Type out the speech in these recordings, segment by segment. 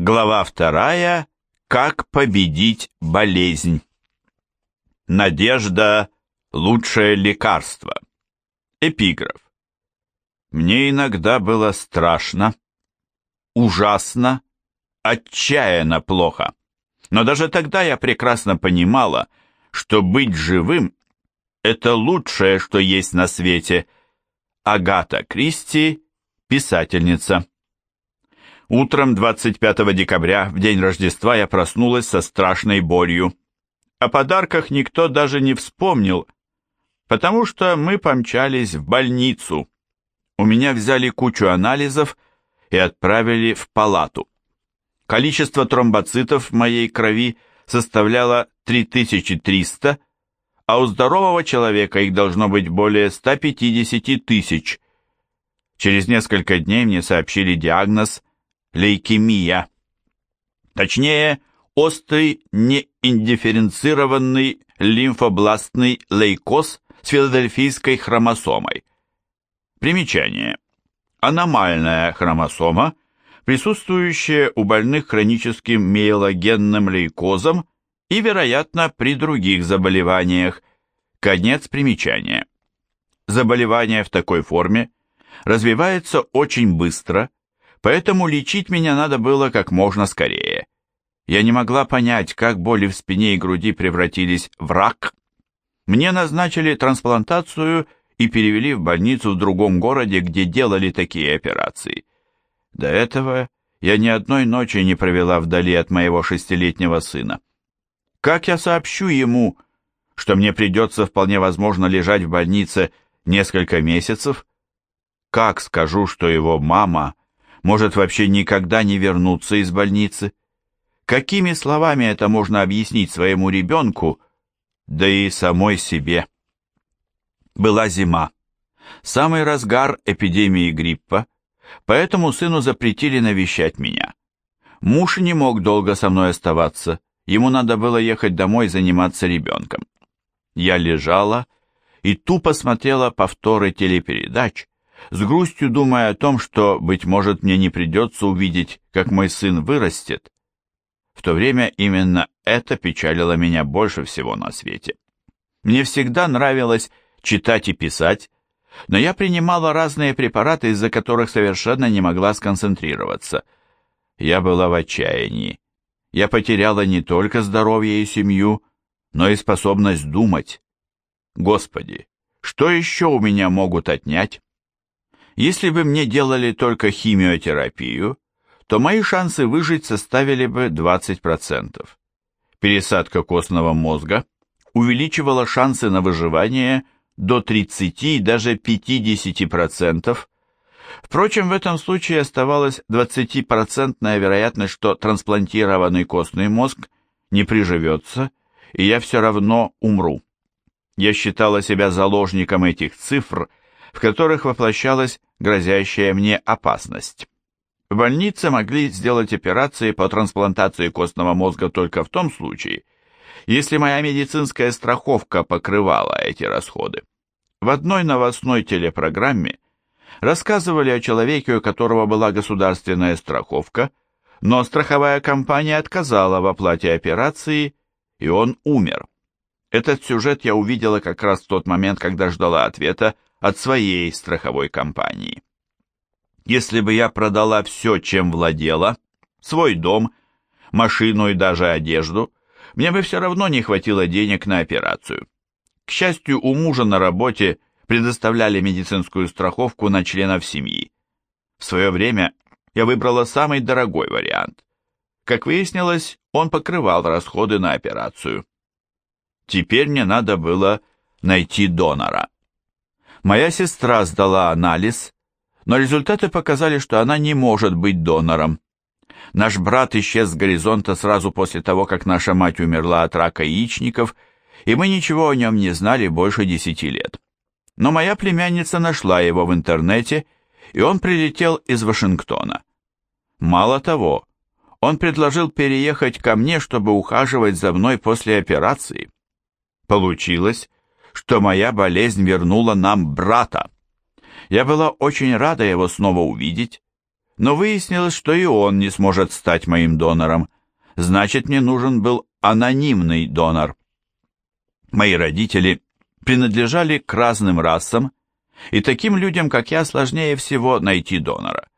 Глава вторая. Как победить болезнь. Надежда – лучшее лекарство. Эпиграф. Мне иногда было страшно, ужасно, отчаянно плохо. Но даже тогда я прекрасно понимала, что быть живым – это лучшее, что есть на свете. Агата Кристи, писательница. Утром 25 декабря, в день Рождества, я проснулась со страшной болью. О подарках никто даже не вспомнил, потому что мы помчались в больницу. У меня взяли кучу анализов и отправили в палату. Количество тромбоцитов в моей крови составляло 3300, а у здорового человека их должно быть более 150 тысяч. Через несколько дней мне сообщили диагноз лейкемия. Точнее, острый неиндифференцированный лимфобластный лейкоз с филадельфийской хромосомой. Примечание. Аномальная хромосома, присутствующая у больных хроническим миелогенным лейкозом и, вероятно, при других заболеваниях. Конец примечания. Заболевание в такой форме развивается очень быстро – поэтому лечить меня надо было как можно скорее. Я не могла понять, как боли в спине и груди превратились в рак. Мне назначили трансплантацию и перевели в больницу в другом городе, где делали такие операции. До этого я ни одной ночи не провела вдали от моего шестилетнего сына. Как я сообщу ему, что мне придется вполне возможно лежать в больнице несколько месяцев? Как скажу, что его мама может вообще никогда не вернуться из больницы? Какими словами это можно объяснить своему ребенку, да и самой себе? Была зима, самый разгар эпидемии гриппа, поэтому сыну запретили навещать меня. Муж не мог долго со мной оставаться, ему надо было ехать домой заниматься ребенком. Я лежала и тупо смотрела повторы телепередач, с грустью думая о том, что, быть может, мне не придется увидеть, как мой сын вырастет. В то время именно это печалило меня больше всего на свете. Мне всегда нравилось читать и писать, но я принимала разные препараты, из-за которых совершенно не могла сконцентрироваться. Я была в отчаянии. Я потеряла не только здоровье и семью, но и способность думать. Господи, что еще у меня могут отнять? Если бы мне делали только химиотерапию, то мои шансы выжить составили бы 20%. Пересадка костного мозга увеличивала шансы на выживание до 30 и даже 50%. Впрочем, в этом случае оставалась 20% вероятность, что трансплантированный костный мозг не приживется, и я все равно умру. Я считала себя заложником этих цифр в которых воплощалась грозящая мне опасность. В больнице могли сделать операции по трансплантации костного мозга только в том случае, если моя медицинская страховка покрывала эти расходы. В одной новостной телепрограмме рассказывали о человеке, у которого была государственная страховка, но страховая компания отказала в оплате операции, и он умер. Этот сюжет я увидела как раз в тот момент, когда ждала ответа от своей страховой компании. Если бы я продала все, чем владела, свой дом, машину и даже одежду, мне бы все равно не хватило денег на операцию. К счастью, у мужа на работе предоставляли медицинскую страховку на членов семьи. В свое время я выбрала самый дорогой вариант. Как выяснилось, он покрывал расходы на операцию. Теперь мне надо было найти донора. Моя сестра сдала анализ, но результаты показали, что она не может быть донором. Наш брат исчез с горизонта сразу после того, как наша мать умерла от рака яичников, и мы ничего о нем не знали больше десяти лет. Но моя племянница нашла его в интернете, и он прилетел из Вашингтона. Мало того, он предложил переехать ко мне, чтобы ухаживать за мной после операции. Получилось, что моя болезнь вернула нам брата. Я была очень рада его снова увидеть, но выяснилось, что и он не сможет стать моим донором. Значит, мне нужен был анонимный донор. Мои родители принадлежали к разным расам, и таким людям, как я, сложнее всего найти донора.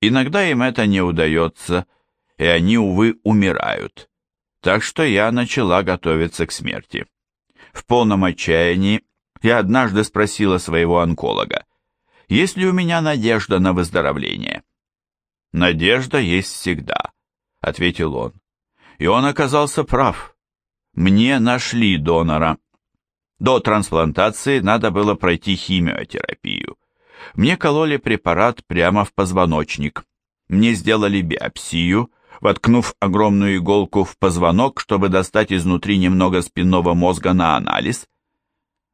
Иногда им это не удается, и они, увы, умирают. Так что я начала готовиться к смерти. В полном отчаянии я однажды спросила своего онколога, есть ли у меня надежда на выздоровление. «Надежда есть всегда», — ответил он. И он оказался прав. Мне нашли донора. До трансплантации надо было пройти химиотерапию. Мне кололи препарат прямо в позвоночник. Мне сделали биопсию, воткнув огромную иголку в позвонок, чтобы достать изнутри немного спинного мозга на анализ.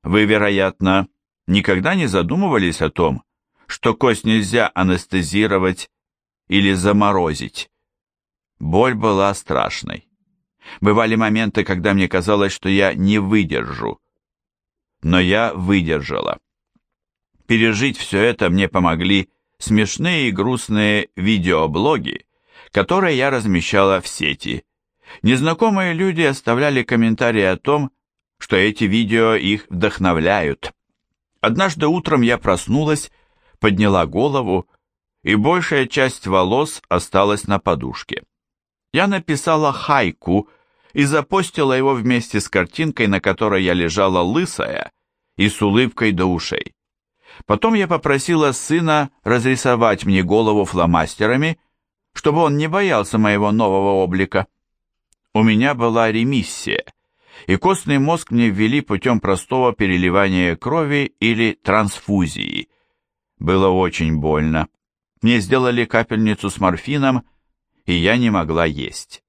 Вы, вероятно, никогда не задумывались о том, что кость нельзя анестезировать или заморозить. Боль была страшной. Бывали моменты, когда мне казалось, что я не выдержу. Но я выдержала. Пережить все это мне помогли смешные и грустные видеоблоги, которые я размещала в сети. Незнакомые люди оставляли комментарии о том, что эти видео их вдохновляют. Однажды утром я проснулась, подняла голову, и большая часть волос осталась на подушке. Я написала хайку и запостила его вместе с картинкой, на которой я лежала лысая и с улыбкой до ушей. Потом я попросила сына разрисовать мне голову фломастерами, чтобы он не боялся моего нового облика. У меня была ремиссия, и костный мозг мне ввели путем простого переливания крови или трансфузии. Было очень больно. Мне сделали капельницу с морфином, и я не могла есть.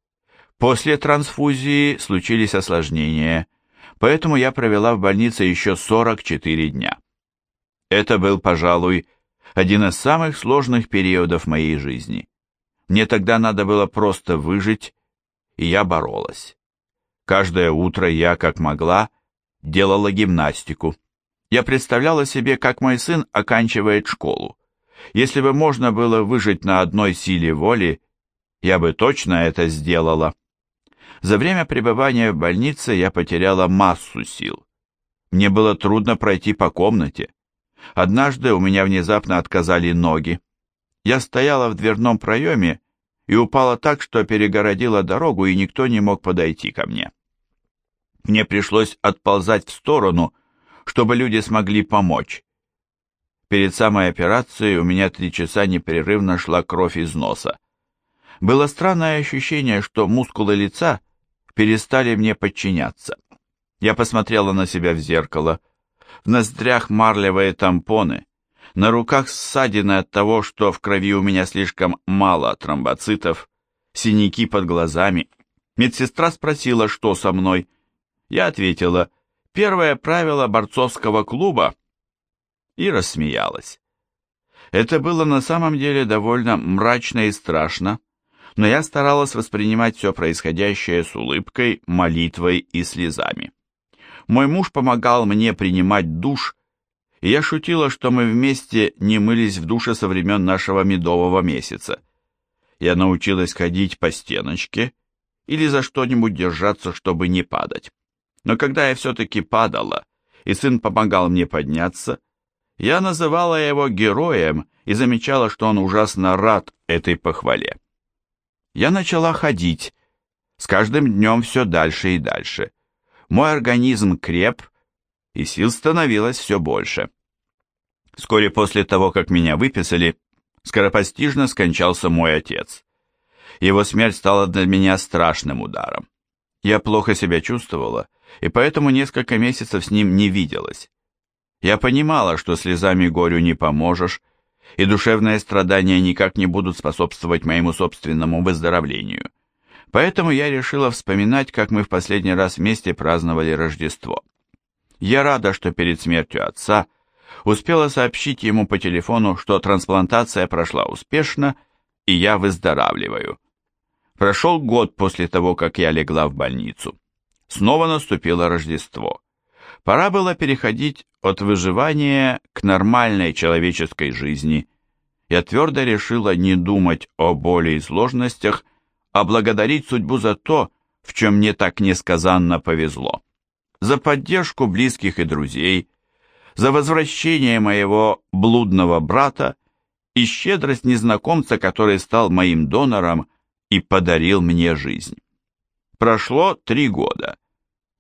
После трансфузии случились осложнения, поэтому я провела в больнице еще 44 дня. Это был, пожалуй, один из самых сложных периодов моей жизни. Мне тогда надо было просто выжить, и я боролась. Каждое утро я, как могла, делала гимнастику. Я представляла себе, как мой сын оканчивает школу. Если бы можно было выжить на одной силе воли, я бы точно это сделала. За время пребывания в больнице я потеряла массу сил. Мне было трудно пройти по комнате. Однажды у меня внезапно отказали ноги. Я стояла в дверном проеме и упала так, что перегородила дорогу, и никто не мог подойти ко мне. Мне пришлось отползать в сторону, чтобы люди смогли помочь. Перед самой операцией у меня три часа непрерывно шла кровь из носа. Было странное ощущение, что мускулы лица перестали мне подчиняться. Я посмотрела на себя в зеркало — в ноздрях марлевые тампоны, на руках ссадины от того, что в крови у меня слишком мало тромбоцитов, синяки под глазами. Медсестра спросила, что со мной. Я ответила, первое правило борцовского клуба, и рассмеялась. Это было на самом деле довольно мрачно и страшно, но я старалась воспринимать все происходящее с улыбкой, молитвой и слезами. Мой муж помогал мне принимать душ, я шутила, что мы вместе не мылись в душе со времен нашего медового месяца. Я научилась ходить по стеночке или за что-нибудь держаться, чтобы не падать. Но когда я все-таки падала, и сын помогал мне подняться, я называла его героем и замечала, что он ужасно рад этой похвале. Я начала ходить, с каждым днем все дальше и дальше мой организм креп, и сил становилось все больше. Вскоре после того, как меня выписали, скоропостижно скончался мой отец. Его смерть стала для меня страшным ударом. Я плохо себя чувствовала, и поэтому несколько месяцев с ним не виделась. Я понимала, что слезами горю не поможешь, и душевные страдания никак не будут способствовать моему собственному выздоровлению. Поэтому я решила вспоминать, как мы в последний раз вместе праздновали Рождество. Я рада, что перед смертью отца успела сообщить ему по телефону, что трансплантация прошла успешно, и я выздоравливаю. Прошел год после того, как я легла в больницу. Снова наступило Рождество. Пора было переходить от выживания к нормальной человеческой жизни. я твердо решила не думать о боли и сложностях, а благодарить судьбу за то, в чем мне так несказанно повезло. За поддержку близких и друзей, за возвращение моего блудного брата и щедрость незнакомца, который стал моим донором и подарил мне жизнь. Прошло три года.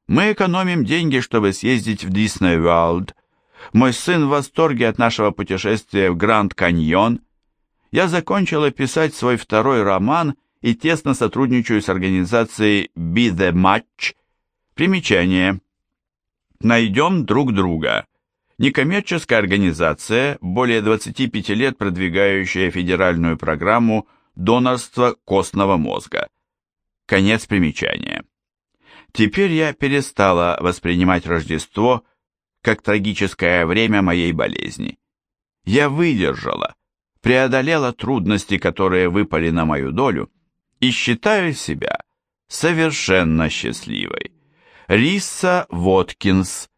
Мы экономим деньги, чтобы съездить в Дисней Уорлд. Мой сын в восторге от нашего путешествия в Гранд Каньон. Я закончила писать свой второй роман и тесно сотрудничаю с организацией Be The Match. Примечание. Найдем друг друга. Некоммерческая организация, более 25 лет продвигающая федеральную программу донорства костного мозга. Конец примечания. Теперь я перестала воспринимать Рождество как трагическое время моей болезни. Я выдержала, преодолела трудности, которые выпали на мою долю, и считаю себя совершенно счастливой. Риса Воткинс